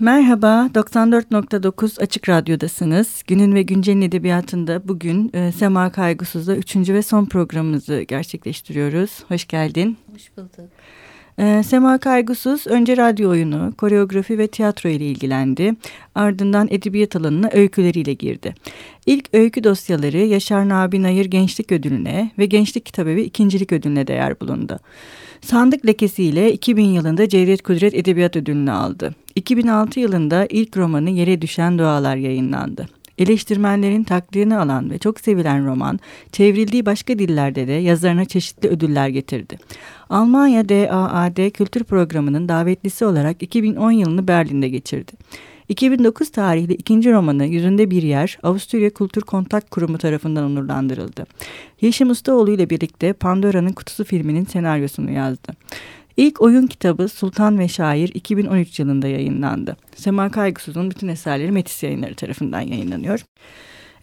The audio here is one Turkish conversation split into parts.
Merhaba, 94.9 Açık Radyo'dasınız. Günün ve Güncel'in edebiyatında bugün e, Sema Kaygısız'da üçüncü ve son programımızı gerçekleştiriyoruz. Hoş geldin. Hoş bulduk. E, Sema Kaygısız önce radyo oyunu, koreografi ve tiyatro ile ilgilendi. Ardından edebiyat alanına öyküleriyle girdi. İlk öykü dosyaları Yaşar Nabi Nayır Gençlik Ödülü'ne ve Gençlik Kitabevi ikincilik Ödülü'ne değer bulundu. Sandık lekesiyle 2000 yılında Cevdet Kudret Edebiyat Ödülünü aldı. 2006 yılında ilk romanı Yere Düşen Dualar yayınlandı. Eleştirmenlerin takdirini alan ve çok sevilen roman, çevrildiği başka dillerde de yazarına çeşitli ödüller getirdi. Almanya DAAD Kültür Programı'nın davetlisi olarak 2010 yılını Berlin'de geçirdi. 2009 tarihli ikinci romanı Yüzünde Bir Yer Avusturya Kültür Kontak Kurumu tarafından onurlandırıldı. Yeşim Ustaoğlu ile birlikte Pandora'nın Kutusu filminin senaryosunu yazdı. İlk oyun kitabı Sultan ve Şair 2013 yılında yayınlandı. Sema Kaygısız'ın bütün eserleri Metis yayınları tarafından yayınlanıyor.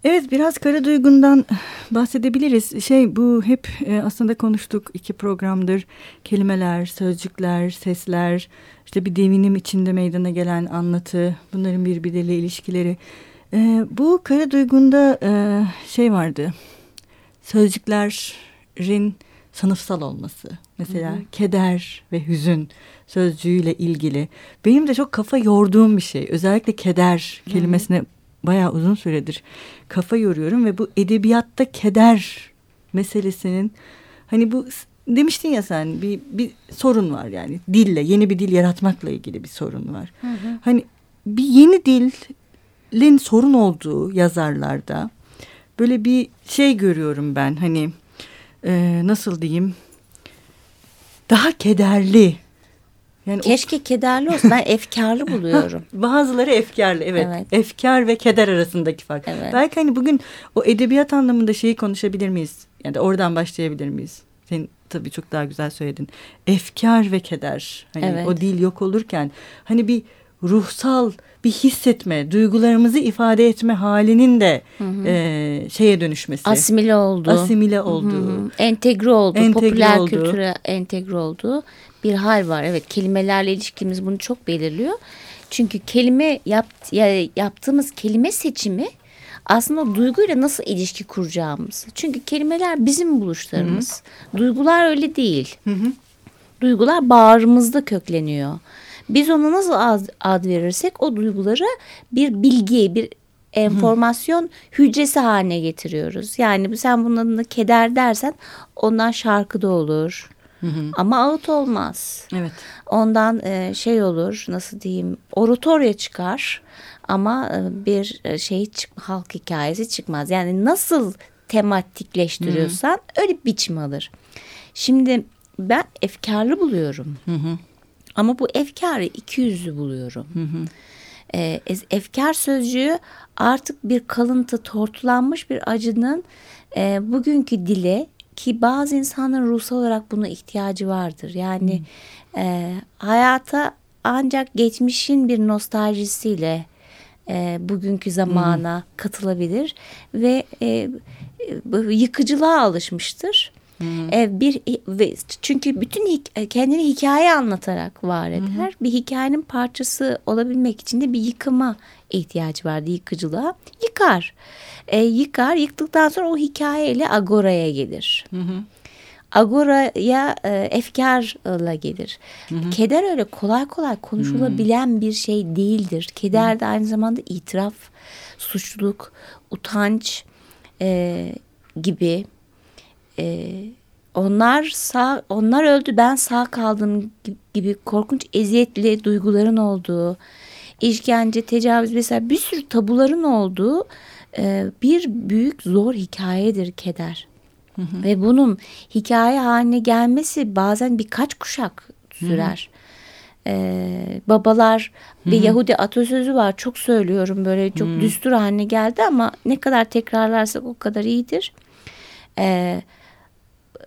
Evet biraz Kara Duygun'dan bahsedebiliriz. Şey bu hep e, aslında konuştuk iki programdır. Kelimeler, sözcükler, sesler, işte bir devinim içinde meydana gelen anlatı, bunların birbirleriyle ilişkileri. E, bu Kara Duygun'da e, şey vardı. Sözcüklerin sınıfsal olması. Mesela hı hı. keder ve hüzün sözcüğüyle ilgili. Benim de çok kafa yorduğum bir şey. Özellikle keder kelimesine hı bayağı uzun süredir kafa yoruyorum ve bu edebiyatta keder meselesinin hani bu demiştin ya sen bir, bir sorun var yani dille yeni bir dil yaratmakla ilgili bir sorun var. Hı hı. Hani bir yeni dilin sorun olduğu yazarlarda böyle bir şey görüyorum ben hani e, nasıl diyeyim daha kederli. Yani Keşke o... kederli olsun. Ben efkarlı buluyorum. Bazıları efkarlı evet. evet. Efkar ve keder arasındaki fark. Evet. Belki hani bugün o edebiyat anlamında şeyi konuşabilir miyiz? Yani oradan başlayabilir miyiz? Sen tabii çok daha güzel söyledin. Efkar ve keder. Hani evet. o dil yok olurken hani bir ruhsal bir hissetme, duygularımızı ifade etme halinin de hı hı. E, şeye dönüşmesi. Asimile oldu. Asimile oldu. Hı hı. Entegre oldu. Entegre popüler oldu. kültüre entegre oldu. Bir hal var. Evet kelimelerle ilişkimiz bunu çok belirliyor. Çünkü kelime yap, ya, yaptığımız kelime seçimi aslında duyguyla nasıl ilişki kuracağımız. Çünkü kelimeler bizim buluşlarımız. Hı hı. Duygular öyle değil. Hı hı. Duygular bağrımızda kökleniyor. Biz ona nasıl ad, ad verirsek o duyguları bir bilgi, bir enformasyon Hı. hücresi haline getiriyoruz. Yani sen bunun adına keder dersen ondan şarkı da olur. Hı hı. Ama ağıt olmaz. Evet. Ondan e, şey olur nasıl diyeyim oratorya çıkar ama e, bir e, şey çık, halk hikayesi çıkmaz. Yani nasıl tematikleştiriyorsan hı hı. öyle biçim alır. Şimdi ben efkarlı buluyorum. Hı hı. Ama bu efkarı iki yüzlü buluyorum. Hı hı. E, efkar sözcüğü artık bir kalıntı tortulanmış bir acının e, bugünkü dile ki bazı insanların ruhsal olarak buna ihtiyacı vardır. Yani e, hayata ancak geçmişin bir nostaljisiyle e, bugünkü zamana hmm. katılabilir ve e, yıkıcılığa alışmıştır. Hmm. E, bir ve çünkü bütün e, kendini hikaye anlatarak var eder. Hmm. Bir hikayenin parçası olabilmek için de bir yıkıma ihtiyacı vardı yıkıcılığa. Yıkar. E, yıkar. Yıktıktan sonra o hikayeyle agoraya gelir. Hmm. Agora'ya e, efkarla gelir. Hı hı. Keder öyle kolay kolay konuşulabilen hı. bir şey değildir. Keder hı. de aynı zamanda itiraf, suçluluk, utanç e, gibi e, onlar sağ onlar öldü ben sağ kaldım gibi korkunç eziyetli duyguların olduğu işkence tecavüz mesela bir sürü tabuların olduğu e, bir büyük zor hikayedir keder. Hı hı. Ve bunun hikaye haline gelmesi bazen birkaç kuşak sürer. Hı hı. Ee, babalar Hı-hı. bir Yahudi atasözü var çok söylüyorum böyle çok Hı-hı. düstur haline geldi ama ne kadar tekrarlarsak o kadar iyidir. Ee,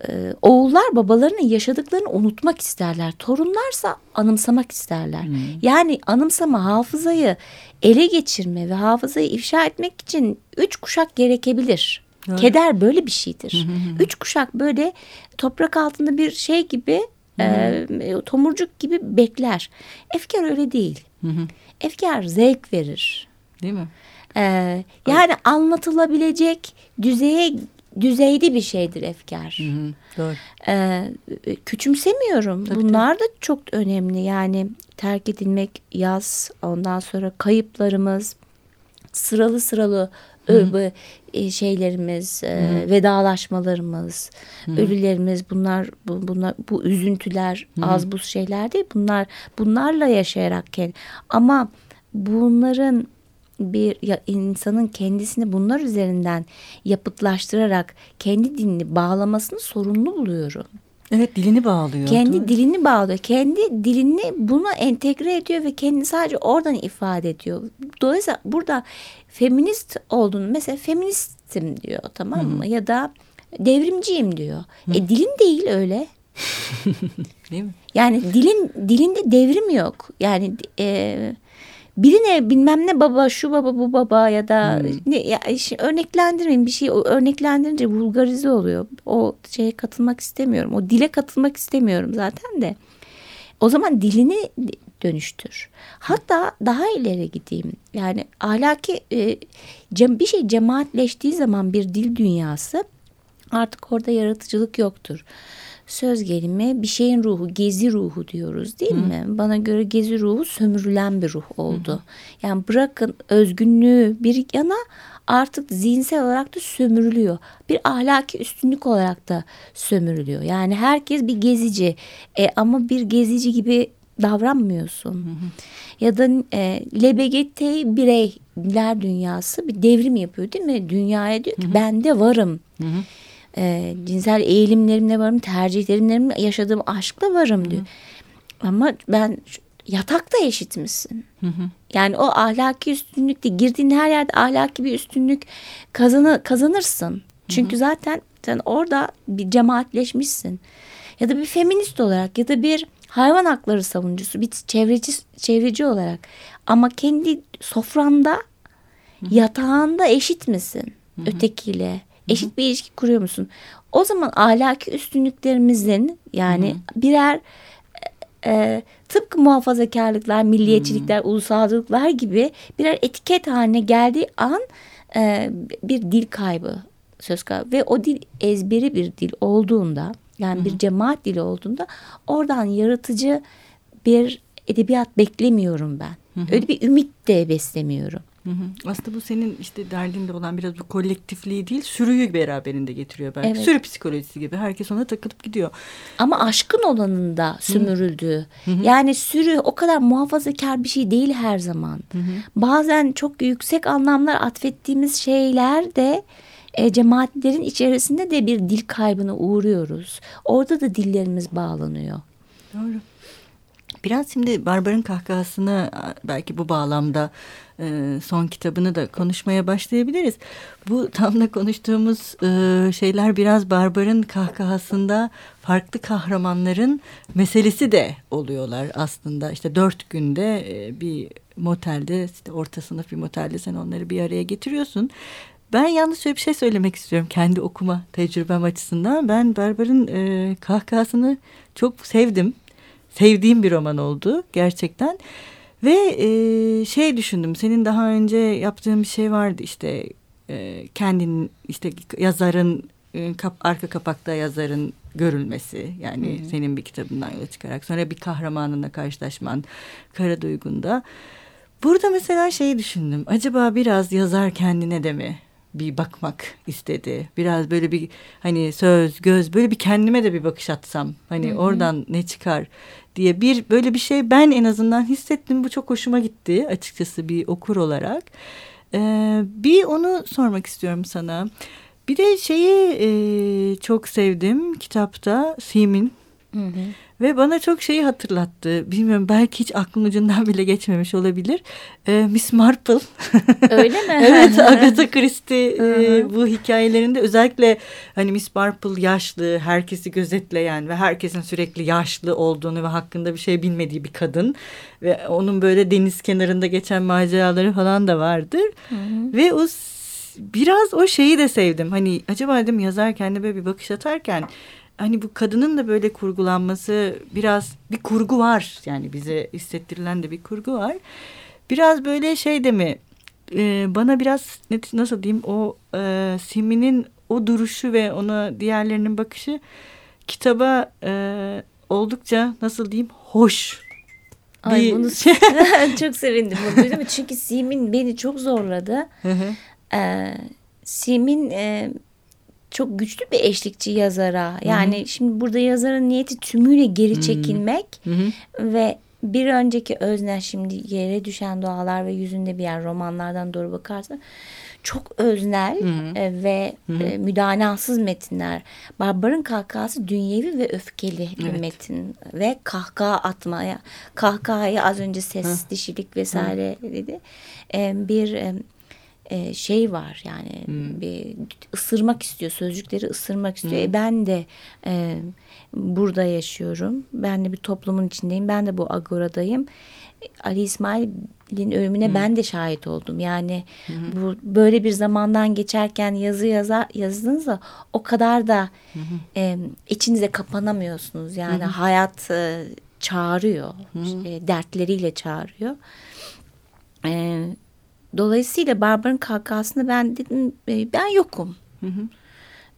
e, oğullar babalarının yaşadıklarını unutmak isterler. Torunlarsa anımsamak isterler. Hmm. Yani anımsama hafızayı ele geçirme ve hafızayı ifşa etmek için üç kuşak gerekebilir. Evet. Keder böyle bir şeydir. Üç kuşak böyle toprak altında bir şey gibi e, tomurcuk gibi bekler. Efkar öyle değil. Efkar zevk verir. Değil mi? Ee, yani evet. anlatılabilecek düzeye düzeyde bir şeydir efkar. Hı hı, doğru. Ee, küçümsemiyorum. Tabii, Bunlar tabii. da çok önemli. Yani terk edilmek, yaz, ondan sonra kayıplarımız, sıralı sıralı Hı. E, şeylerimiz, Hı. E, vedalaşmalarımız, Hı. ölülerimiz bunlar bu, bunlar bu üzüntüler Hı. az bu şeyler değil. Bunlar bunlarla yaşayarak ama bunların bir insanın kendisini bunlar üzerinden yapıtlaştırarak kendi dinini bağlamasını sorumlu buluyorum. Evet dilini bağlıyor. Kendi dilini bağlıyor. Kendi dilini buna entegre ediyor ve kendini sadece oradan ifade ediyor. Dolayısıyla burada feminist olduğunu mesela feministim diyor tamam mı? Hı -hı. Ya da devrimciyim diyor. Hı. E dilin değil öyle. değil mi? Yani dilin dilinde devrim yok. Yani e, birine bilmem ne baba şu baba bu baba ya da hmm. ne ya işte örneklendirmeyin bir şey örneklendirince vulgarize oluyor. O şeye katılmak istemiyorum. O dile katılmak istemiyorum zaten de. O zaman dilini dönüştür. Hatta daha ileri gideyim. Yani ahlaki e, bir şey cemaatleştiği zaman bir dil dünyası artık orada yaratıcılık yoktur söz gelimi bir şeyin ruhu, gezi ruhu diyoruz değil Hı. mi? Bana göre gezi ruhu sömürülen bir ruh oldu. Hı. Yani bırakın özgünlüğü bir yana artık zihinsel olarak da sömürülüyor. Bir ahlaki üstünlük olarak da sömürülüyor. Yani herkes bir gezici e, ama bir gezici gibi davranmıyorsun. Hı hı. Ya da e, LBGT bireyler dünyası bir devrim yapıyor değil mi? Dünyaya diyor ki hı hı. ben de varım. Hı hı e, cinsel eğilimlerimle varım, tercihlerimle yaşadığım aşkla varım diyor. Hı. Ama ben yatakta eşit misin? Hı hı. Yani o ahlaki üstünlükte girdiğin her yerde ahlaki bir üstünlük kazanı, kazanırsın. Çünkü hı hı. zaten sen orada bir cemaatleşmişsin. Ya da bir feminist olarak ya da bir hayvan hakları savunucusu, bir çevreci çevreci olarak ama kendi sofranda, hı hı. yatağında eşit misin hı hı. ötekiyle? Eşit bir ilişki kuruyor musun? O zaman ahlaki üstünlüklerimizin yani Hı-hı. birer e, e, tıpkı muhafazakarlıklar, milliyetçilikler, Hı-hı. ulusalcılıklar gibi birer etiket haline geldiği an e, bir dil kaybı söz konusu ve o dil ezberi bir dil olduğunda yani Hı-hı. bir cemaat dili olduğunda oradan yaratıcı bir edebiyat beklemiyorum ben. Hı-hı. Öyle bir ümit de beslemiyorum. Hı hı. Aslında bu senin işte derdinde olan biraz bu kolektifliği değil sürüyü beraberinde getiriyor belki. Evet. Sürü psikolojisi gibi herkes ona takılıp gidiyor. Ama aşkın olanında sömürüldü. Hı hı. Yani sürü o kadar muhafazakar bir şey değil her zaman. Hı hı. Bazen çok yüksek anlamlar atfettiğimiz şeyler de e, cemaatlerin içerisinde de bir dil kaybına uğruyoruz. Orada da dillerimiz bağlanıyor. Doğru. Biraz şimdi Barbar'ın kahkahasını belki bu bağlamda e, son kitabını da konuşmaya başlayabiliriz. Bu tam da konuştuğumuz e, şeyler biraz Barbar'ın kahkahasında farklı kahramanların meselesi de oluyorlar aslında. İşte dört günde e, bir motelde işte orta sınıf bir motelde sen onları bir araya getiriyorsun. Ben yalnız şöyle bir şey söylemek istiyorum kendi okuma tecrübem açısından. Ben Barbar'ın kahkahasını çok sevdim sevdiğim bir roman oldu gerçekten. Ve e, şey düşündüm senin daha önce yaptığın bir şey vardı işte e, kendin işte yazarın e, kap, arka kapakta yazarın görülmesi yani hı hı. senin bir kitabından yola çıkarak sonra bir kahramanınla karşılaşman Kara Duygu'nda. Burada mesela şeyi düşündüm acaba biraz yazar kendine de mi bir bakmak istedi. Biraz böyle bir hani söz, göz böyle bir kendime de bir bakış atsam. Hani Hı -hı. oradan ne çıkar diye bir böyle bir şey ben en azından hissettim. Bu çok hoşuma gitti açıkçası bir okur olarak. Ee, bir onu sormak istiyorum sana. Bir de şeyi e, çok sevdim kitapta Simin. Hı hı. Ve bana çok şeyi hatırlattı. Bilmiyorum belki hiç aklım ucundan bile geçmemiş olabilir. Ee, Miss Marple. Öyle mi? evet Agatha Christie e, bu hikayelerinde özellikle hani Miss Marple yaşlı, herkesi gözetleyen ve herkesin sürekli yaşlı olduğunu ve hakkında bir şey bilmediği bir kadın. Ve onun böyle deniz kenarında geçen maceraları falan da vardır. Hı hı. Ve o biraz o şeyi de sevdim. Hani acaba dedim yazar kendine böyle bir bakış atarken hani bu kadının da böyle kurgulanması biraz bir kurgu var. Yani bize hissettirilen de bir kurgu var. Biraz böyle şey de mi e, bana biraz nasıl diyeyim o e, Simi'nin o duruşu ve ona diğerlerinin bakışı kitaba e, oldukça nasıl diyeyim hoş. Ay bir... bunu çok sevindim bunu duydum çünkü Simin beni çok zorladı. ee, Simin e, çok güçlü bir eşlikçi yazara. Yani Hı-hı. şimdi burada yazarın niyeti tümüyle geri çekilmek Hı-hı. ve bir önceki özne şimdi yere düşen doğalar ve yüzünde bir yer romanlardan doğru bakarsa çok öznel E, ve E, müdanasız metinler. Barbarın kahkahası dünyevi ve öfkeli evet. bir metin ve kahkaha atmaya kahkahayı az önce ses, hı. dişilik vesaire hı. dedi. E, bir e, şey var yani hmm. bir ısırmak istiyor sözcükleri ısırmak istiyor. Hmm. E, ben de e, burada yaşıyorum. Ben de bir toplumun içindeyim. Ben de bu agoradayım. Ali İsmail'in ölümüne hmm. ben de şahit oldum. Yani hmm. bu böyle bir zamandan geçerken yazı yazar yazdığınızda o kadar da hmm. e, içinize kapanamıyorsunuz. Yani hmm. hayat e, çağırıyor. Hmm. E, dertleriyle çağırıyor. E, Dolayısıyla Barbar'ın kahkahasında ben dedim e, ben yokum. Hı hı.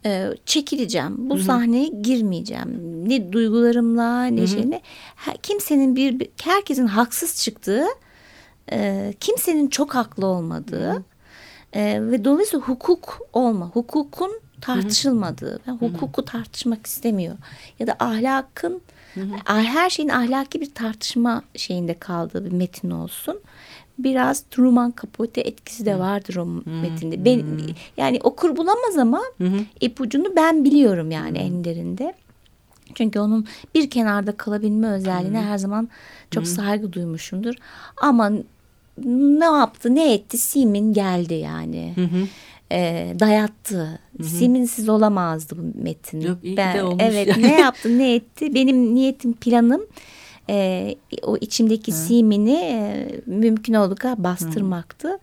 Ee, çekileceğim. Bu hı hı. sahneye girmeyeceğim. Ne duygularımla ne hı hı. şeyle. Kimsenin bir, herkesin haksız çıktığı, e, kimsenin çok haklı olmadığı hı hı. E, ve dolayısıyla hukuk olma, hukukun tartışılmadığı. Ben hukuku tartışmak istemiyor. Ya da ahlakın, hı hı. her şeyin ahlaki bir tartışma şeyinde kaldığı bir metin olsun biraz Truman Capote etkisi de vardır o hmm. metinde. Ben yani okur bulamaz ama hmm. ipucunu ben biliyorum yani hmm. enlerinde. Çünkü onun bir kenarda kalabilme özelliğine hmm. her zaman çok hmm. saygı duymuşumdur. Ama ne yaptı ne etti Simin geldi yani. Hmm. E, dayattı. Hı Siminsiz olamazdı bu metin. Yok iyi ben, de olmuş. Evet ne yaptı ne etti benim niyetim planım e, o içimdeki Hı. simini e, mümkün olduğu bastırmaktı. Hı.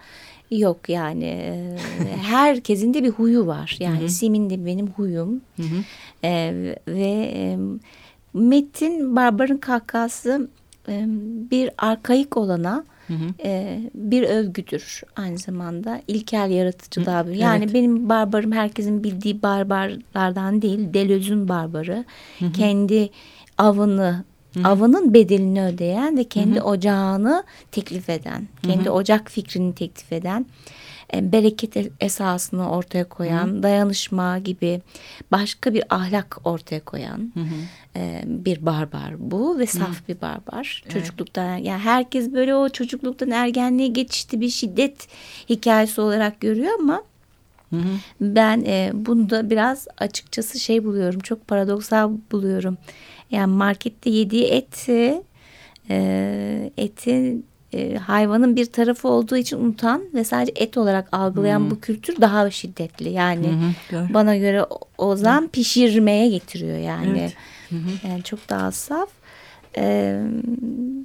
Yok yani e, herkesin de bir huyu var. Yani Hı. simin de benim huyum. Hı hı. E, ve e, Metin Barbar'ın kahkası e, bir arkaik olana Hı hı. E, bir övgüdür aynı zamanda ilkel yaratıcılığa. Hı, yani evet. benim barbarım herkesin bildiği barbarlardan değil Deleuze'ün barbarı. Hı hı. Kendi avını Hı-hı. avının bedelini ödeyen ve kendi Hı-hı. ocağını teklif eden, kendi Hı-hı. ocak fikrini teklif eden, e, bereket esasını ortaya koyan, Hı-hı. dayanışma gibi başka bir ahlak ortaya koyan e, bir barbar bu ve saf Hı-hı. bir barbar. Evet. Çocukluktan yani herkes böyle o çocukluktan ergenliğe geçişti bir şiddet hikayesi olarak görüyor ama Hı hı. Ben e, bunu da biraz açıkçası şey buluyorum. Çok paradoksal buluyorum. Yani markette yediği eti e, etin e, hayvanın bir tarafı olduğu için unutan ve sadece et olarak algılayan hmm. bu kültür daha şiddetli. Yani hmm, bana göre o zaman pişirmeye getiriyor yani. Evet. Yani çok daha saf. Ee,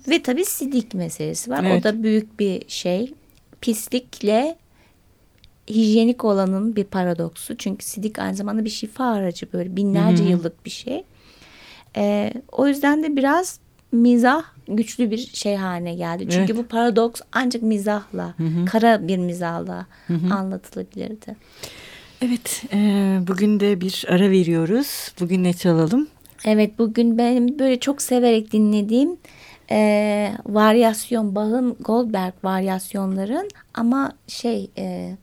ve tabii sidik meselesi var. Evet. O da büyük bir şey. Pislikle hijyenik olanın bir paradoksu. Çünkü sidik aynı zamanda bir şifa aracı böyle binlerce hmm. yıllık bir şey. E, o yüzden de biraz mizah güçlü bir şey haline geldi. Çünkü evet. bu paradoks ancak mizahla, hı hı. kara bir mizahla hı hı. anlatılabilirdi. Evet, e, bugün de bir ara veriyoruz. Bugün ne çalalım? Evet, bugün benim böyle çok severek dinlediğim e, varyasyon, Bach'ın Goldberg varyasyonların ama şey e,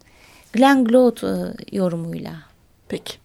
Glenn Glot e, yorumuyla. Peki.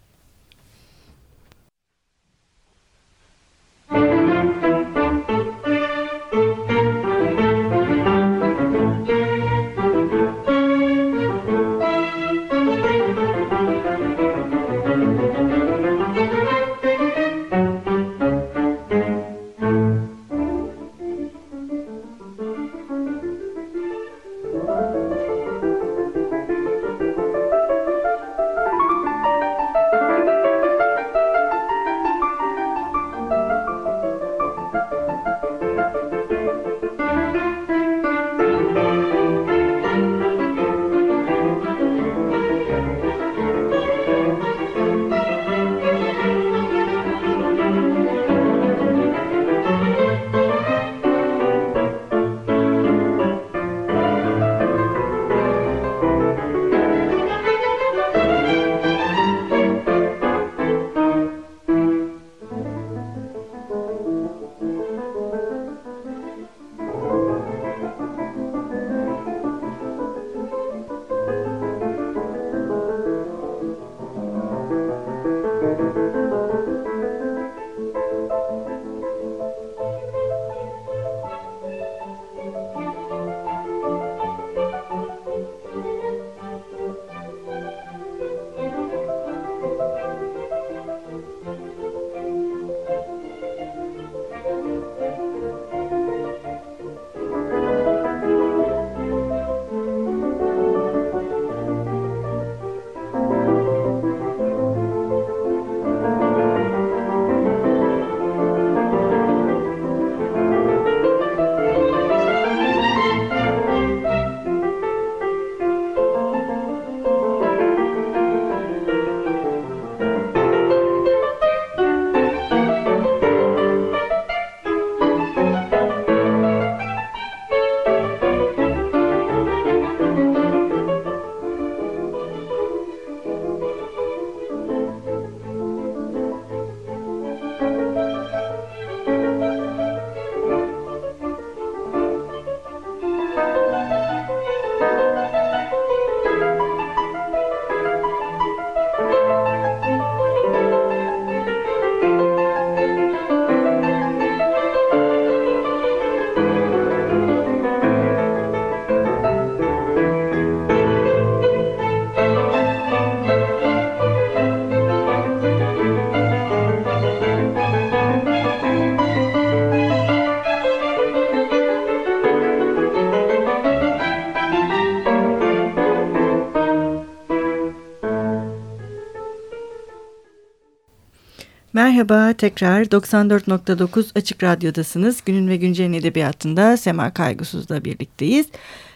Merhaba tekrar 94.9 Açık Radyo'dasınız. Günün ve Güncel'in edebiyatında Sema Kaygısız'la birlikteyiz.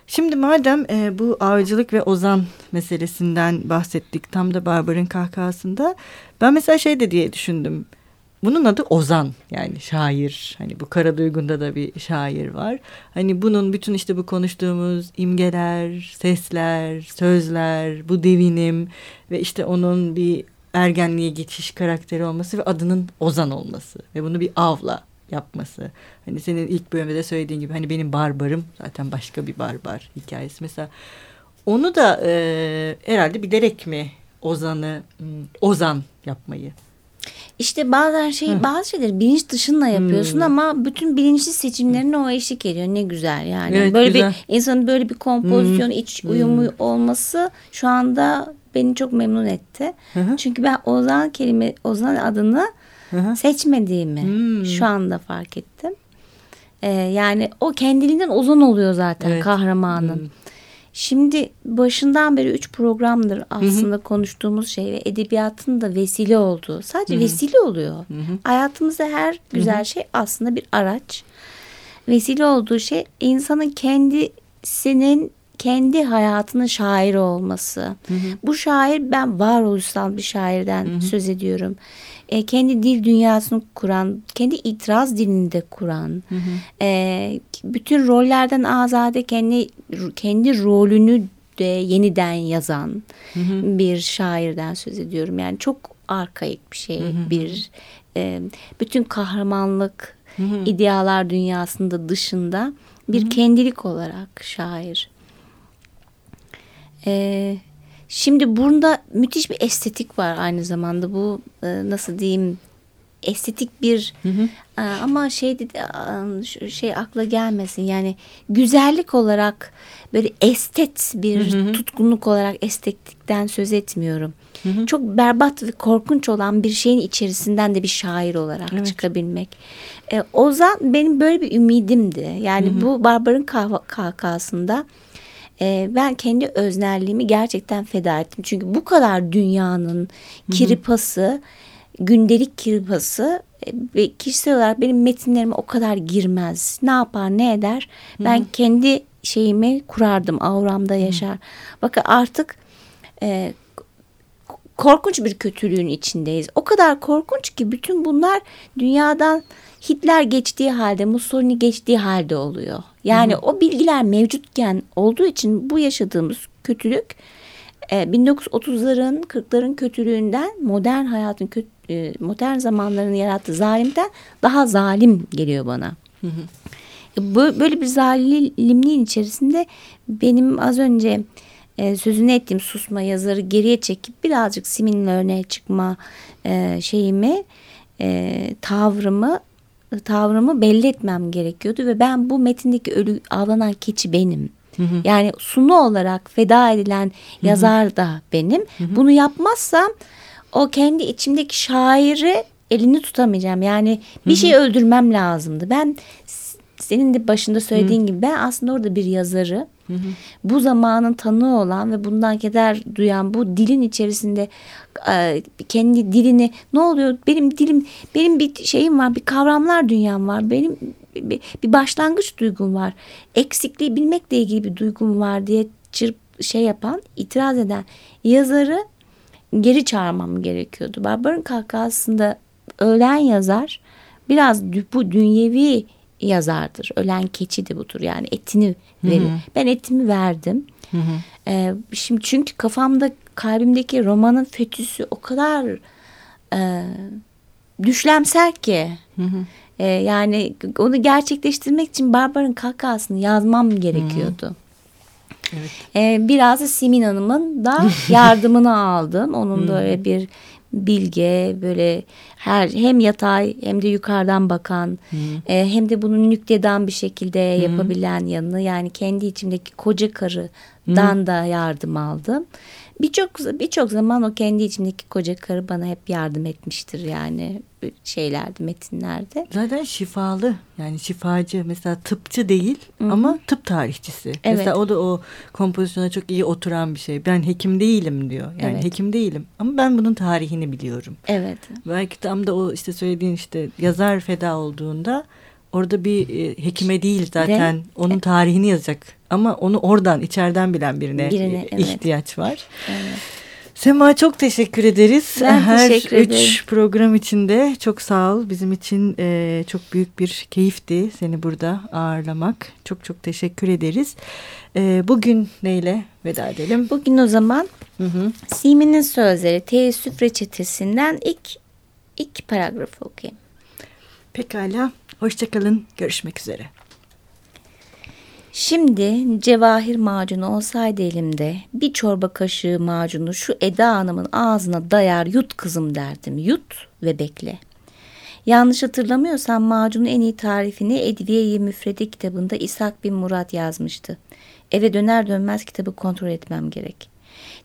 Şimdi madem e, bu avcılık ve ozan meselesinden bahsettik tam da Barbar'ın kahkahasında ben mesela şey de diye düşündüm. Bunun adı Ozan yani şair. Hani bu Kara Duygun'da da bir şair var. Hani bunun bütün işte bu konuştuğumuz imgeler, sesler, sözler, bu devinim ve işte onun bir ergenliğe geçiş karakteri olması ve adının Ozan olması ve bunu bir avla yapması. Hani senin ilk bölümde de söylediğin gibi hani benim barbarım zaten başka bir barbar hikayesi. Mesela onu da e, herhalde bilerek mi Ozan'ı hmm, Ozan yapmayı işte bazen şey Hı. bazı şeyleri bilinç dışında yapıyorsun hmm. ama bütün bilinçli seçimlerine o eşlik ediyor. Ne güzel yani. Evet, böyle güzel. bir insanın böyle bir kompozisyon, hmm. iç uyumu hmm. olması şu anda beni çok memnun etti. Hı Çünkü ben Ozan kelime Ozan adını hı seçmediğimi hmm. şu anda fark ettim. Ee, yani o kendiliğinden Ozan oluyor zaten evet. kahramanın. Hmm. Şimdi başından beri üç programdır aslında Hı-hı. konuştuğumuz şey ve edebiyatın da vesile olduğu. Sadece Hı-hı. vesile oluyor. Hı-hı. Hayatımızda her güzel Hı-hı. şey aslında bir araç. Vesile olduğu şey insanın kendisinin kendi hayatının şairi olması. Hı hı. Bu şair ben varoluşsal bir şairden hı hı. söz ediyorum. E, kendi dil dünyasını kuran, kendi itiraz dilini de kuran, hı hı. E, bütün rollerden azade kendi kendi rolünü de yeniden yazan hı hı. bir şairden söz ediyorum. Yani çok arkaik bir şey, hı hı. bir e, bütün kahramanlık, hı hı. idealar dünyasında dışında bir hı hı. kendilik olarak şair. E, şimdi bunda müthiş bir estetik var aynı zamanda. Bu e, nasıl diyeyim estetik bir hı hı. E, ama şey şey akla gelmesin yani güzellik olarak böyle estet bir hı hı. tutkunluk olarak estetikten söz etmiyorum. Hı hı. Çok berbat ve korkunç olan bir şeyin içerisinden de bir şair olarak evet. çıkabilmek. E, Ozan benim böyle bir ümidimdi. Yani hı hı. bu Barbar'ın kahkahasında e, ben kendi öznelliğimi gerçekten feda ettim. Çünkü bu kadar dünyanın kiripası, gündelik kiripası e, ve kişisel olarak benim metinlerime o kadar girmez. Ne yapar ne eder ben kendi şeyimi kurardım avramda yaşar. Hı-hı. Bakın artık e, korkunç bir kötülüğün içindeyiz. O kadar korkunç ki bütün bunlar dünyadan Hitler geçtiği halde, Mussolini geçtiği halde oluyor. Yani hı hı. o bilgiler mevcutken olduğu için bu yaşadığımız kötülük 1930'ların, e, 40'ların kötülüğünden modern hayatın e, modern zamanların yarattığı zalimden daha zalim geliyor bana. Hı hı. E, böyle bir zalimliğin içerisinde benim az önce sözünü ettiğim susma yazarı geriye çekip birazcık Simin'in örneğe çıkma şeyimi tavrımı tavrımı belli etmem gerekiyordu ve ben bu metindeki ölü avlanan keçi benim. Hı hı. Yani sunu olarak feda edilen hı hı. yazar da benim. Hı hı. Bunu yapmazsam o kendi içimdeki şairi elini tutamayacağım. Yani bir hı hı. şey öldürmem lazımdı. Ben senin de başında söylediğin hı. gibi ben aslında orada bir yazarı Hı Bu zamanın tanığı olan ve bundan keder duyan bu dilin içerisinde e, kendi dilini ne oluyor benim dilim benim bir şeyim var bir kavramlar dünyam var benim bir, başlangıç duygum var eksikliği bilmekle ilgili bir duygum var diye çırp şey yapan itiraz eden yazarı geri çağırmam gerekiyordu. Barbar'ın kahkahasında ölen yazar biraz bu dünyevi yazardır. Ölen keçi de budur yani etini verir. Hı hı. Ben etimi verdim. Hı hı. Ee, şimdi çünkü kafamda kalbimdeki romanın fetüsü o kadar e, düşlemser ki. Hı hı. E, yani onu gerçekleştirmek için Barbar'ın kakasını yazmam gerekiyordu. Hı. Evet. Ee, biraz da Simin Hanım'ın da yardımını aldım. Onun da öyle bir bilge böyle her hem yatay hem de yukarıdan bakan e, hem de bunu nüktedan bir şekilde yapabilen yanını yani kendi içimdeki koca karı dan da yardım aldım. Birçok birçok zaman o kendi içimdeki koca karı bana hep yardım etmiştir yani şeylerde metinlerde. Zaten şifalı yani şifacı mesela tıpçı değil Hı-hı. ama tıp tarihçisi. Evet. Mesela o da o kompozisyona çok iyi oturan bir şey. Ben hekim değilim diyor. Yani evet. hekim değilim ama ben bunun tarihini biliyorum. Evet. Belki tam da o işte söylediğin işte yazar feda olduğunda orada bir e, hekime değil zaten Ve, onun tarihini yazacak ama onu oradan içeriden bilen birine, birine evet. ihtiyaç var. Evet. Sema çok teşekkür ederiz. Ben Her teşekkür üç ederim. program içinde çok sağ ol. Bizim için e, çok büyük bir keyifti seni burada ağırlamak. Çok çok teşekkür ederiz. E, bugün neyle veda edelim? Bugün o zaman hı hı. Simin'in sözleri teessüf reçetesinden ilk ilk paragrafı okuyayım. Pekala. Hoşçakalın. Görüşmek üzere. Şimdi cevahir macunu olsaydı elimde bir çorba kaşığı macunu şu Eda Hanım'ın ağzına dayar yut kızım derdim. Yut ve bekle. Yanlış hatırlamıyorsam macunun en iyi tarifini Edviye-i Müfrede kitabında İshak bin Murat yazmıştı. Eve döner dönmez kitabı kontrol etmem gerek.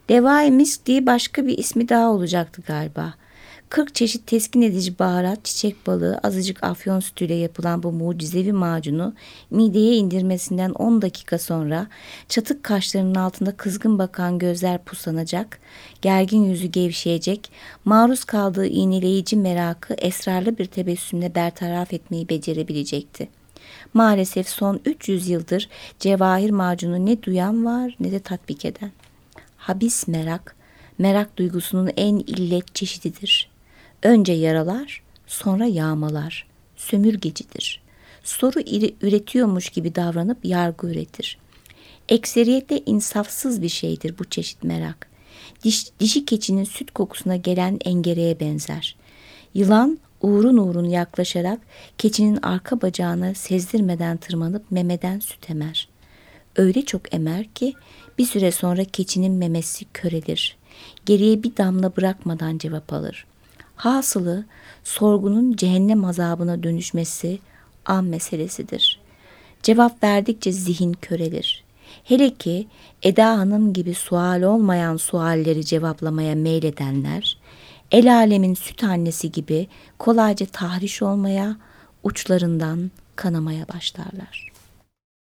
Devai misk diye başka bir ismi daha olacaktı galiba.'' 40 çeşit teskin edici baharat, çiçek balığı, azıcık afyon sütüyle yapılan bu mucizevi macunu mideye indirmesinden 10 dakika sonra çatık kaşlarının altında kızgın bakan gözler puslanacak, gergin yüzü gevşeyecek, maruz kaldığı iğneleyici merakı esrarlı bir tebessümle bertaraf etmeyi becerebilecekti. Maalesef son 300 yıldır cevahir macunu ne duyan var ne de tatbik eden. Habis merak, merak duygusunun en illet çeşididir. Önce yaralar, sonra yağmalar. Sömürgecidir. Soru üretiyormuş gibi davranıp yargı üretir. Ekseriyetle insafsız bir şeydir bu çeşit merak. Diş, dişi keçinin süt kokusuna gelen engereye benzer. Yılan uğrun uğrun yaklaşarak keçinin arka bacağına sezdirmeden tırmanıp memeden süt emer. Öyle çok emer ki bir süre sonra keçinin memesi körelir. Geriye bir damla bırakmadan cevap alır. Hasılı sorgunun cehennem azabına dönüşmesi an meselesidir. Cevap verdikçe zihin körelir. Hele ki Eda Hanım gibi sual olmayan sualleri cevaplamaya meyledenler, el alemin süt annesi gibi kolayca tahriş olmaya, uçlarından kanamaya başlarlar.''